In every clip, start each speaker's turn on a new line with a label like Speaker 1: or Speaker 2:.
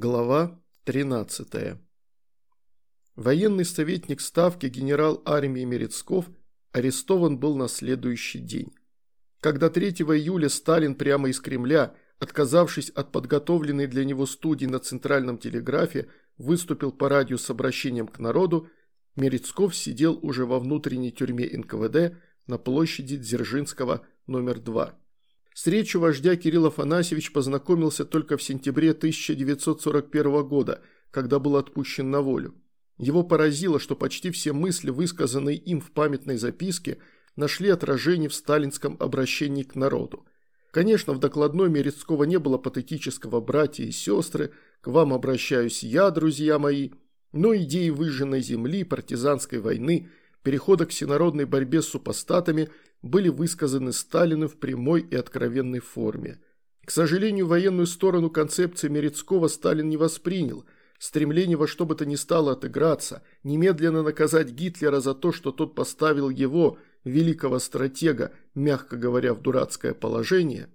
Speaker 1: Глава 13. Военный советник Ставки генерал армии Мерецков арестован был на следующий день. Когда 3 июля Сталин прямо из Кремля, отказавшись от подготовленной для него студии на Центральном телеграфе, выступил по радио с обращением к народу, Мерецков сидел уже во внутренней тюрьме НКВД на площади Дзержинского, номер 2. С речью вождя Кирилл Афанасьевич познакомился только в сентябре 1941 года, когда был отпущен на волю. Его поразило, что почти все мысли, высказанные им в памятной записке, нашли отражение в сталинском обращении к народу. Конечно, в докладной Мерецкого не было патетического «братья и сестры», «к вам обращаюсь я, друзья мои», но идеи выжженной земли, партизанской войны, перехода к всенародной борьбе с супостатами были высказаны Сталину в прямой и откровенной форме. К сожалению, военную сторону концепции Мерецкого Сталин не воспринял. Стремление во что бы то ни стало отыграться, немедленно наказать Гитлера за то, что тот поставил его, великого стратега, мягко говоря, в дурацкое положение,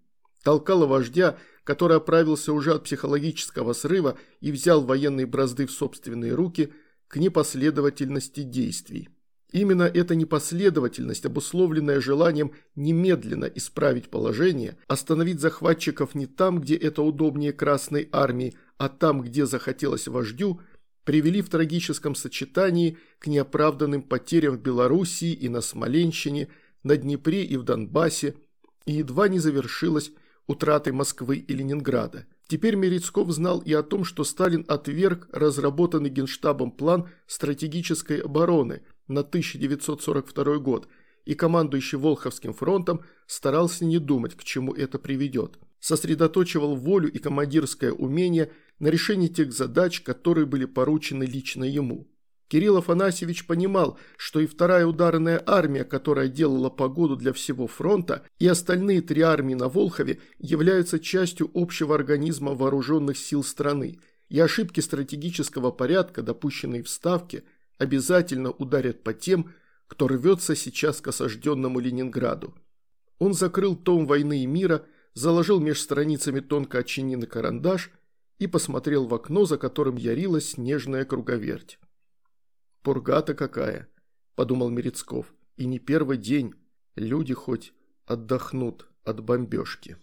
Speaker 1: толкало вождя, который оправился уже от психологического срыва и взял военные бразды в собственные руки, к непоследовательности действий. Именно эта непоследовательность, обусловленная желанием немедленно исправить положение, остановить захватчиков не там, где это удобнее Красной Армии, а там, где захотелось вождю, привели в трагическом сочетании к неоправданным потерям в Белоруссии и на Смоленщине, на Днепре и в Донбассе, и едва не завершилась утратой Москвы и Ленинграда. Теперь Мерецков знал и о том, что Сталин отверг разработанный Генштабом план стратегической обороны – на 1942 год, и командующий Волховским фронтом старался не думать, к чему это приведет. Сосредоточивал волю и командирское умение на решении тех задач, которые были поручены лично ему. Кирилл Афанасьевич понимал, что и вторая ударная армия, которая делала погоду для всего фронта, и остальные три армии на Волхове являются частью общего организма вооруженных сил страны, и ошибки стратегического порядка, допущенные в Ставке, обязательно ударят по тем, кто рвется сейчас к осажденному Ленинграду. Он закрыл том «Войны и мира», заложил меж страницами тонко отчиненный карандаш и посмотрел в окно, за которым ярилась снежная круговерть. «Пурга-то какая!» – подумал Мерецков. «И не первый день. Люди хоть отдохнут от бомбежки».